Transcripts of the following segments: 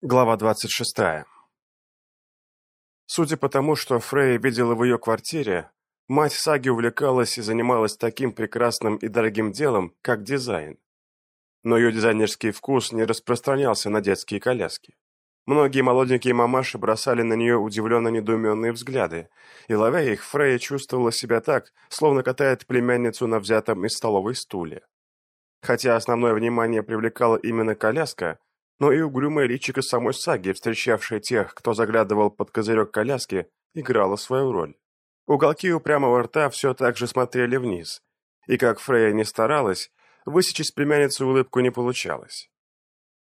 Глава 26. Судя по тому, что Фрей видела в ее квартире, мать Саги увлекалась и занималась таким прекрасным и дорогим делом, как дизайн. Но ее дизайнерский вкус не распространялся на детские коляски. Многие молоденькие мамаши бросали на нее удивленно-недоуменные взгляды, и, ловя их, Фрей чувствовала себя так, словно катает племянницу на взятом из столовой стуле. Хотя основное внимание привлекала именно коляска, но и угрюмая личико самой саги, встречавшая тех, кто заглядывал под козырек коляски, играла свою роль. Уголки упрямого рта все так же смотрели вниз, и как Фрея не старалась, высечь из племянницы улыбку не получалось.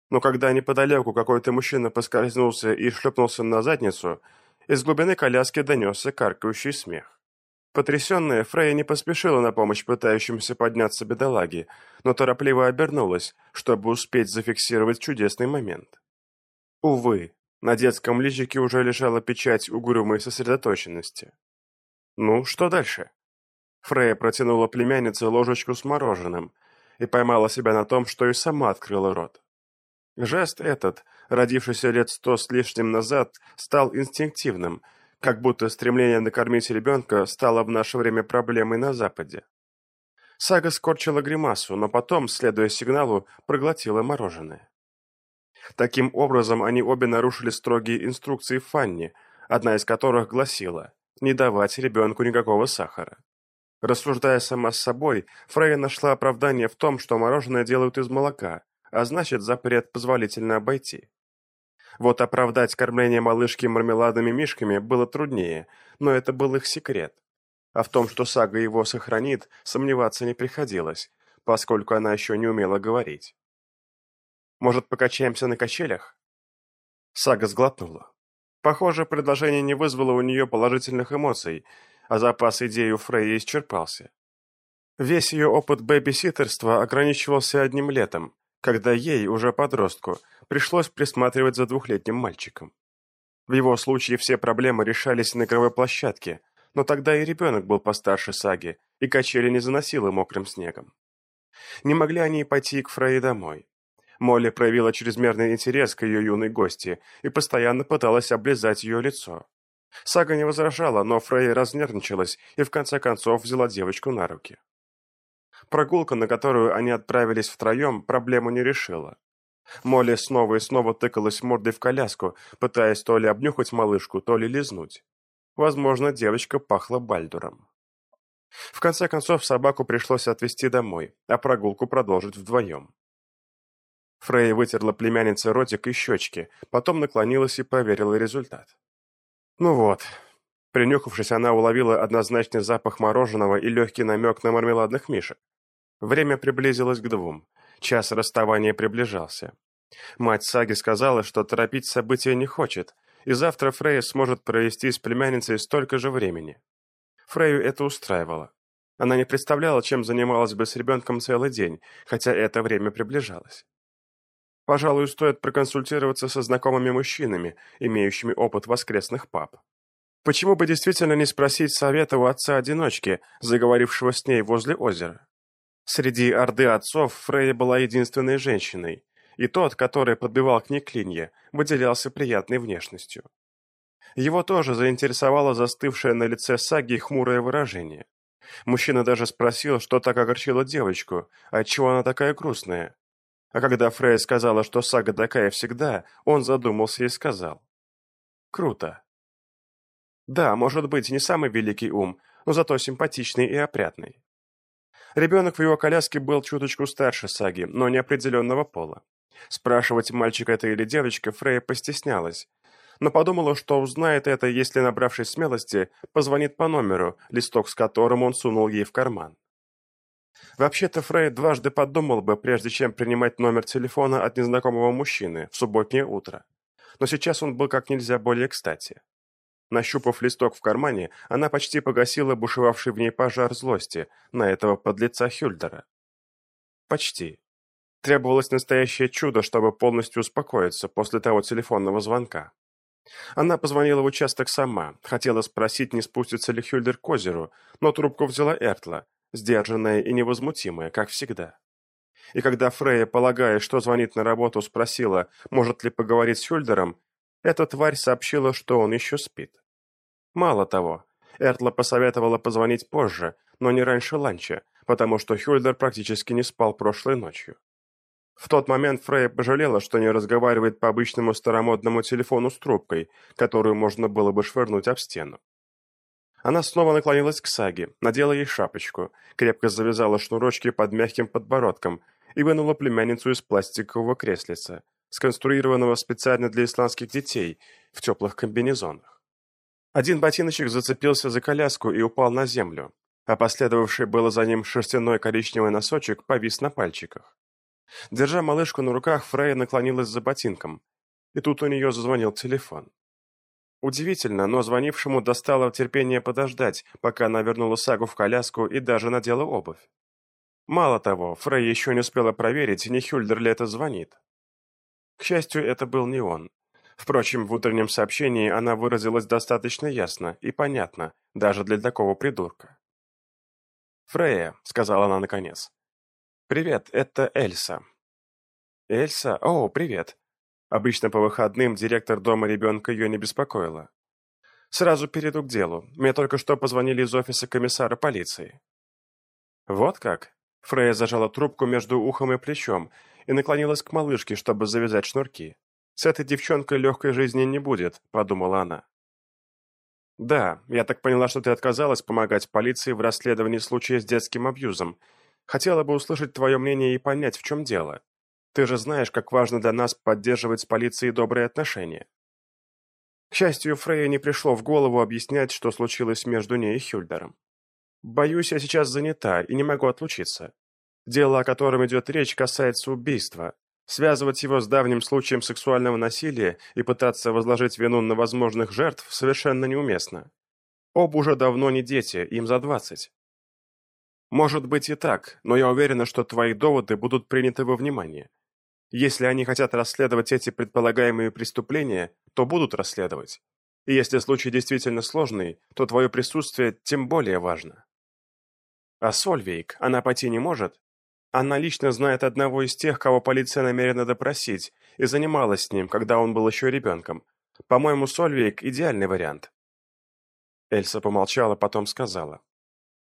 Но когда неподалеку какой-то мужчина поскользнулся и шлепнулся на задницу, из глубины коляски донесся каркающий смех. Потрясенная, Фрейя не поспешила на помощь пытающимся подняться бедолаге, но торопливо обернулась, чтобы успеть зафиксировать чудесный момент. Увы, на детском личике уже лежала печать угрюмой сосредоточенности. Ну, что дальше? Фрейя протянула племяннице ложечку с мороженым и поймала себя на том, что и сама открыла рот. Жест этот, родившийся лет сто с лишним назад, стал инстинктивным – как будто стремление накормить ребенка стало в наше время проблемой на Западе. Сага скорчила гримасу, но потом, следуя сигналу, проглотила мороженое. Таким образом, они обе нарушили строгие инструкции Фанни, одна из которых гласила «не давать ребенку никакого сахара». Рассуждая сама с собой, Фрейя нашла оправдание в том, что мороженое делают из молока, а значит, запрет позволительно обойти. Вот оправдать кормление малышки мармеладными мишками было труднее, но это был их секрет. А в том, что Сага его сохранит, сомневаться не приходилось, поскольку она еще не умела говорить. «Может, покачаемся на качелях?» Сага сглотнула. Похоже, предложение не вызвало у нее положительных эмоций, а запас идей у Фрейя исчерпался. Весь ее опыт бэби-ситтерства ограничивался одним летом, когда ей, уже подростку, пришлось присматривать за двухлетним мальчиком. В его случае все проблемы решались на игровой площадке, но тогда и ребенок был постарше Саги, и качели не заносило мокрым снегом. Не могли они пойти к Фрей домой. Молли проявила чрезмерный интерес к ее юной гости и постоянно пыталась облизать ее лицо. Сага не возражала, но Фрей разнервничалась и в конце концов взяла девочку на руки. Прогулка, на которую они отправились втроем, проблему не решила. Молли снова и снова тыкалась мордой в коляску, пытаясь то ли обнюхать малышку, то ли лизнуть. Возможно, девочка пахла бальдуром. В конце концов, собаку пришлось отвезти домой, а прогулку продолжить вдвоем. Фрей вытерла племяннице ротик и щечки, потом наклонилась и проверила результат. Ну вот. Принюхавшись, она уловила однозначный запах мороженого и легкий намек на мармеладных мишек. Время приблизилось к двум. Час расставания приближался. Мать Саги сказала, что торопить события не хочет, и завтра Фрейя сможет провести с племянницей столько же времени. Фрейю это устраивало. Она не представляла, чем занималась бы с ребенком целый день, хотя это время приближалось. Пожалуй, стоит проконсультироваться со знакомыми мужчинами, имеющими опыт воскресных пап. Почему бы действительно не спросить совета у отца-одиночки, заговорившего с ней возле озера? Среди орды отцов Фрейя была единственной женщиной, и тот, который подбивал к ней клинья, выделялся приятной внешностью. Его тоже заинтересовало застывшее на лице Саги хмурое выражение. Мужчина даже спросил, что так огорчило девочку, отчего она такая грустная. А когда Фрейя сказала, что Сага такая всегда, он задумался и сказал. «Круто». Да, может быть, не самый великий ум, но зато симпатичный и опрятный. Ребенок в его коляске был чуточку старше Саги, но неопределенного пола. Спрашивать, мальчик это или девочка, Фрея постеснялась, но подумала, что узнает это, если, набравшись смелости, позвонит по номеру, листок с которым он сунул ей в карман. Вообще-то Фрей дважды подумал бы, прежде чем принимать номер телефона от незнакомого мужчины в субботнее утро. Но сейчас он был как нельзя более кстати. Нащупав листок в кармане, она почти погасила бушевавший в ней пожар злости на этого подлеца Хюльдера. Почти. Требовалось настоящее чудо, чтобы полностью успокоиться после того телефонного звонка. Она позвонила в участок сама, хотела спросить, не спустится ли Хюльдер к озеру, но трубку взяла Эртла, сдержанная и невозмутимая, как всегда. И когда Фрейя, полагая, что звонит на работу, спросила, может ли поговорить с Хюльдером, эта тварь сообщила, что он еще спит. Мало того, Эртла посоветовала позвонить позже, но не раньше ланча, потому что Хюльдер практически не спал прошлой ночью. В тот момент Фрейя пожалела, что не разговаривает по обычному старомодному телефону с трубкой, которую можно было бы швырнуть об стену. Она снова наклонилась к Саге, надела ей шапочку, крепко завязала шнурочки под мягким подбородком и вынула племянницу из пластикового креслица, сконструированного специально для исландских детей в теплых комбинезонах. Один ботиночек зацепился за коляску и упал на землю, а последовавший было за ним шерстяной коричневый носочек повис на пальчиках. Держа малышку на руках, Фрейя наклонилась за ботинком, и тут у нее зазвонил телефон. Удивительно, но звонившему достало терпение подождать, пока она вернула сагу в коляску и даже надела обувь. Мало того, Фрей еще не успела проверить, не Хюльдер ли это звонит. К счастью, это был не он. Впрочем, в утреннем сообщении она выразилась достаточно ясно и понятно, даже для такого придурка. «Фрея», — сказала она наконец. «Привет, это Эльса». «Эльса? О, привет. Обычно по выходным директор дома ребенка ее не беспокоила. Сразу перейду к делу. Мне только что позвонили из офиса комиссара полиции. Вот как? Фрея зажала трубку между ухом и плечом и наклонилась к малышке, чтобы завязать шнурки. «С этой девчонкой легкой жизни не будет», — подумала она. «Да, я так поняла, что ты отказалась помогать полиции в расследовании случая с детским абьюзом. Хотела бы услышать твое мнение и понять, в чем дело. Ты же знаешь, как важно для нас поддерживать с полицией добрые отношения. К счастью, Фрейе не пришло в голову объяснять, что случилось между ней и Хюльдером. «Боюсь, я сейчас занята и не могу отлучиться. Дело, о котором идет речь, касается убийства. Связывать его с давним случаем сексуального насилия и пытаться возложить вину на возможных жертв совершенно неуместно. Оба уже давно не дети, им за двадцать. Может быть и так, но я уверена, что твои доводы будут приняты во внимание. Если они хотят расследовать эти предполагаемые преступления, то будут расследовать. И если случай действительно сложный, то твое присутствие тем более важно. А Сольвейк, она пойти не может? Она лично знает одного из тех, кого полиция намерена допросить, и занималась с ним, когда он был еще ребенком. По-моему, Сольвейк – идеальный вариант. Эльса помолчала, потом сказала.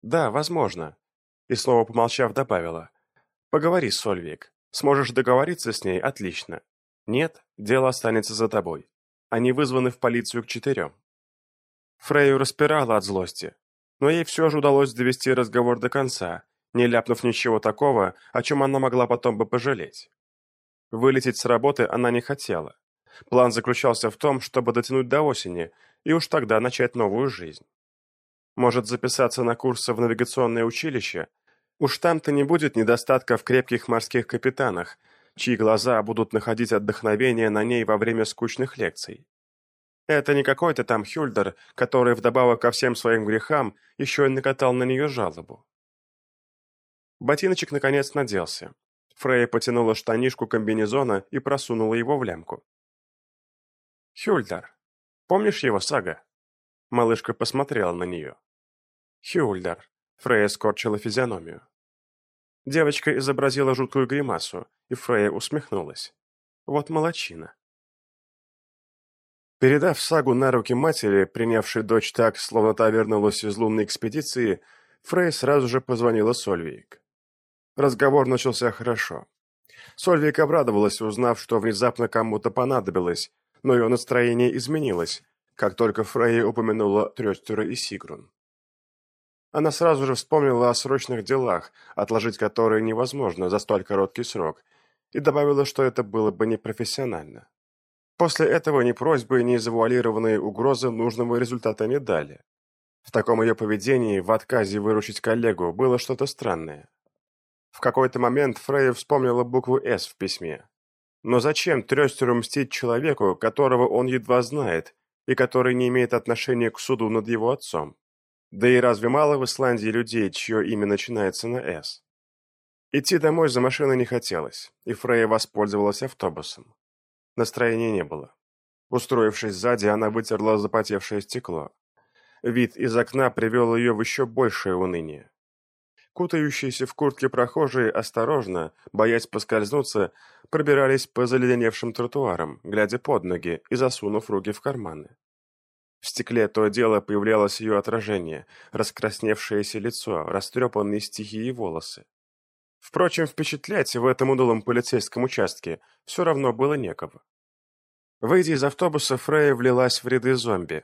«Да, возможно». И снова помолчав, добавила. «Поговори с Сольвейк. Сможешь договориться с ней – отлично. Нет, дело останется за тобой. Они вызваны в полицию к четырем. Фрейю распирала от злости, но ей все же удалось довести разговор до конца, не ляпнув ничего такого, о чем она могла потом бы пожалеть. Вылететь с работы она не хотела. План заключался в том, чтобы дотянуть до осени и уж тогда начать новую жизнь. Может записаться на курсы в навигационное училище Уж там-то не будет недостатка в крепких морских капитанах, чьи глаза будут находить отдохновение на ней во время скучных лекций. Это не какой-то там Хюльдер, который вдобавок ко всем своим грехам еще и накатал на нее жалобу. Ботиночек наконец наделся. Фрейя потянула штанишку комбинезона и просунула его в лямку. «Хюльдер. Помнишь его, Сага?» Малышка посмотрела на нее. «Хюльдер. Фрея скорчила физиономию. Девочка изобразила жуткую гримасу, и Фрея усмехнулась. Вот молочина. Передав сагу на руки матери, принявшей дочь так, словно та вернулась из лунной экспедиции, Фрей сразу же позвонила Сольвейк. Разговор начался хорошо. Сольвейк обрадовалась, узнав, что внезапно кому-то понадобилось, но ее настроение изменилось, как только Фрейя упомянула Трёстера и Сигрун. Она сразу же вспомнила о срочных делах, отложить которые невозможно за столь короткий срок, и добавила, что это было бы непрофессионально. После этого ни просьбы, ни завуалированные угрозы нужного результата не дали. В таком ее поведении, в отказе выручить коллегу, было что-то странное. В какой-то момент Фрейя вспомнила букву «С» в письме. Но зачем Трёстеру мстить человеку, которого он едва знает, и который не имеет отношения к суду над его отцом? Да и разве мало в Исландии людей, чье имя начинается на «С»? Идти домой за машиной не хотелось, и Фрейя воспользовалась автобусом. Настроения не было. Устроившись сзади, она вытерла запотевшее стекло. Вид из окна привел ее в еще большее уныние. Кутающиеся в куртке прохожие осторожно, боясь поскользнуться, пробирались по заледеневшим тротуарам, глядя под ноги и засунув руки в карманы. В стекле то дело появлялось ее отражение, раскрасневшееся лицо, растрепанные стихи и волосы. Впрочем, впечатлять в этом удалом полицейском участке все равно было некого. Выйдя из автобуса, Фрея влилась в ряды зомби.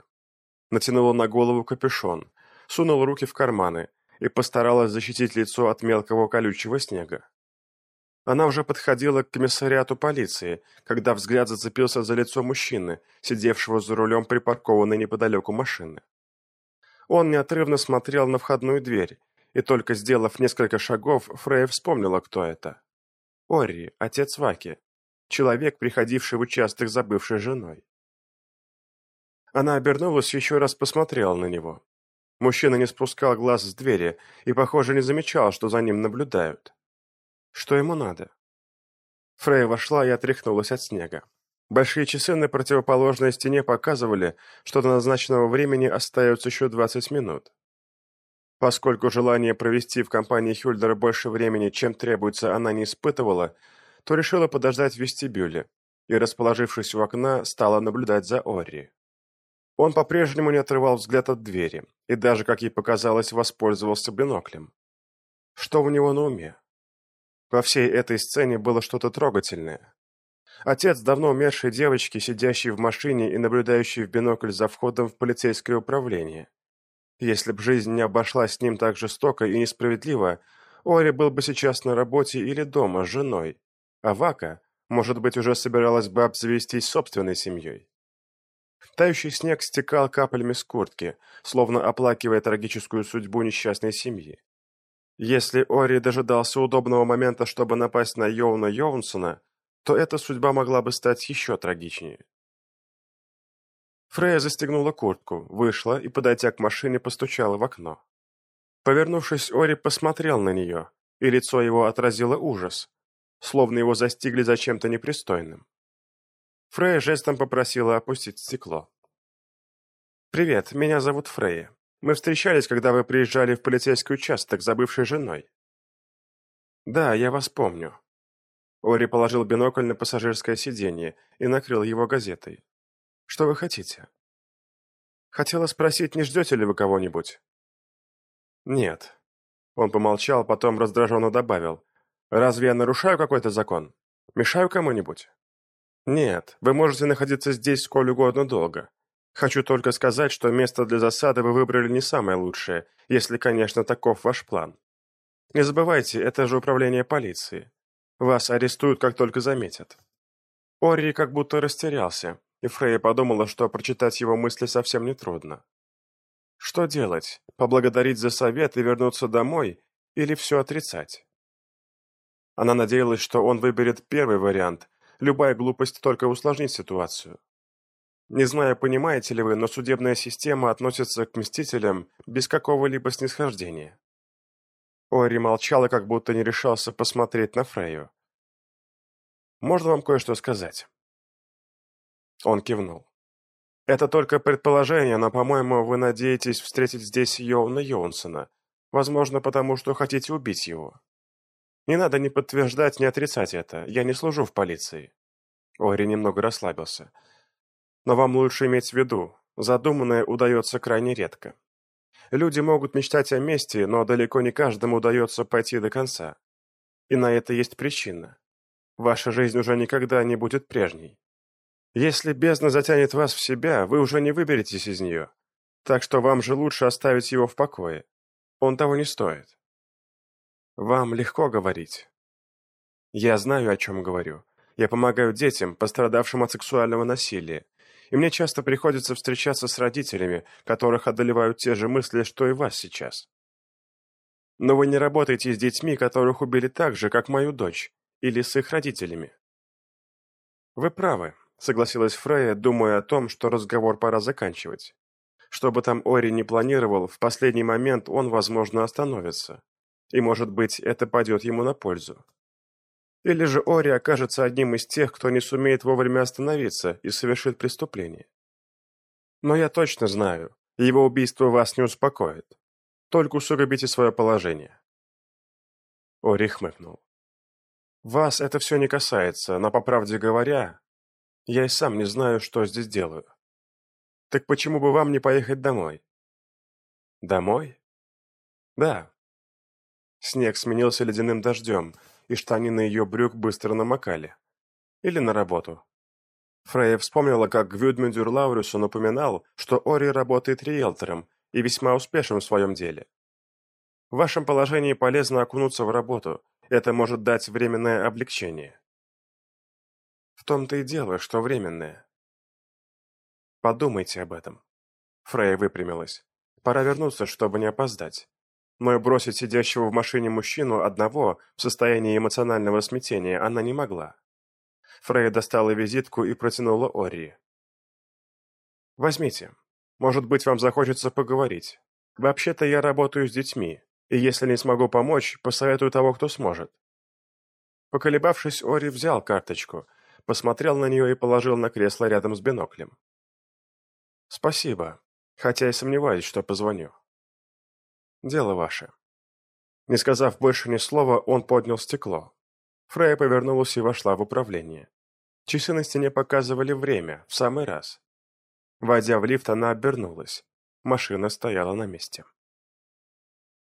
Натянула на голову капюшон, сунула руки в карманы и постаралась защитить лицо от мелкого колючего снега. Она уже подходила к комиссариату полиции, когда взгляд зацепился за лицо мужчины, сидевшего за рулем припаркованной неподалеку машины. Он неотрывно смотрел на входную дверь, и только сделав несколько шагов, Фрейя вспомнила, кто это. Орри, отец Ваки, человек, приходивший в участок за бывшей женой. Она обернулась и еще раз посмотрела на него. Мужчина не спускал глаз с двери и, похоже, не замечал, что за ним наблюдают. Что ему надо? Фрей вошла и отряхнулась от снега. Большие часы на противоположной стене показывали, что до назначенного времени остается еще 20 минут. Поскольку желание провести в компании Хюльдера больше времени, чем требуется, она не испытывала, то решила подождать в вестибюле и, расположившись у окна, стала наблюдать за Орри. Он по-прежнему не отрывал взгляд от двери и даже, как ей показалось, воспользовался биноклем. Что у него на уме? Во всей этой сцене было что-то трогательное. Отец давно умершей девочки, сидящий в машине и наблюдающий в бинокль за входом в полицейское управление. Если б жизнь не обошлась с ним так жестоко и несправедливо, Ори был бы сейчас на работе или дома с женой, а Вака, может быть, уже собиралась бы обзавестись собственной семьей. Тающий снег стекал каплями с куртки, словно оплакивая трагическую судьбу несчастной семьи. Если Ори дожидался удобного момента, чтобы напасть на Йоуна Йоунсона, то эта судьба могла бы стать еще трагичнее. Фрея застегнула куртку, вышла и, подойдя к машине, постучала в окно. Повернувшись, Ори посмотрел на нее, и лицо его отразило ужас, словно его застигли за чем-то непристойным. Фрея жестом попросила опустить стекло. «Привет, меня зовут Фрея. Мы встречались, когда вы приезжали в полицейский участок за бывшей женой». «Да, я вас помню». Ори положил бинокль на пассажирское сиденье и накрыл его газетой. «Что вы хотите?» «Хотела спросить, не ждете ли вы кого-нибудь?» «Нет». Он помолчал, потом раздраженно добавил. Разве я нарушаю какой-то закон? Мешаю кому-нибудь? Нет, вы можете находиться здесь сколь угодно долго. Хочу только сказать, что место для засады вы выбрали не самое лучшее, если, конечно, таков ваш план. Не забывайте, это же управление полиции. Вас арестуют, как только заметят. Орри как будто растерялся, и Фрейя подумала, что прочитать его мысли совсем нетрудно. Что делать? Поблагодарить за совет и вернуться домой или все отрицать? Она надеялась, что он выберет первый вариант. Любая глупость только усложнит ситуацию. Не знаю, понимаете ли вы, но судебная система относится к мстителям без какого-либо снисхождения. Ори молчал и как будто не решался посмотреть на Фрейю. «Можно вам кое-что сказать?» Он кивнул. «Это только предположение, но, по-моему, вы надеетесь встретить здесь Йоуна Йонсона. Возможно, потому что хотите убить его. Не надо ни подтверждать, ни отрицать это. Я не служу в полиции. Ори немного расслабился. Но вам лучше иметь в виду, задуманное удается крайне редко. Люди могут мечтать о мести, но далеко не каждому удается пойти до конца. И на это есть причина. Ваша жизнь уже никогда не будет прежней. Если бездна затянет вас в себя, вы уже не выберетесь из нее. Так что вам же лучше оставить его в покое. Он того не стоит. Вам легко говорить. Я знаю, о чем говорю. Я помогаю детям, пострадавшим от сексуального насилия. И мне часто приходится встречаться с родителями, которых одолевают те же мысли, что и вас сейчас. Но вы не работаете с детьми, которых убили так же, как мою дочь, или с их родителями. Вы правы, согласилась Фрея, думая о том, что разговор пора заканчивать. Что бы там Ори не планировал, в последний момент он, возможно, остановится и, может быть, это пойдет ему на пользу. Или же Ори окажется одним из тех, кто не сумеет вовремя остановиться и совершит преступление. Но я точно знаю, его убийство вас не успокоит. Только усугубите свое положение. Ори хмыкнул. «Вас это все не касается, но, по правде говоря, я и сам не знаю, что здесь делаю. Так почему бы вам не поехать домой?» «Домой?» «Да». Снег сменился ледяным дождем, и штанины ее брюк быстро намокали. Или на работу. Фрейя вспомнила, как Гвюдмюндюр Лаурюсу напоминал, что Ори работает риэлтором и весьма успешен в своем деле. В вашем положении полезно окунуться в работу, это может дать временное облегчение. В том-то и дело, что временное. Подумайте об этом. Фрейя выпрямилась. Пора вернуться, чтобы не опоздать. Но бросить сидящего в машине мужчину одного в состоянии эмоционального смятения она не могла. Фрейя достала визитку и протянула Ори. «Возьмите. Может быть, вам захочется поговорить. Вообще-то я работаю с детьми, и если не смогу помочь, посоветую того, кто сможет». Поколебавшись, Ори взял карточку, посмотрел на нее и положил на кресло рядом с биноклем. «Спасибо, хотя и сомневаюсь, что позвоню». Дело ваше». Не сказав больше ни слова, он поднял стекло. Фрея повернулась и вошла в управление. Часы на стене показывали время, в самый раз. Войдя в лифт, она обернулась. Машина стояла на месте.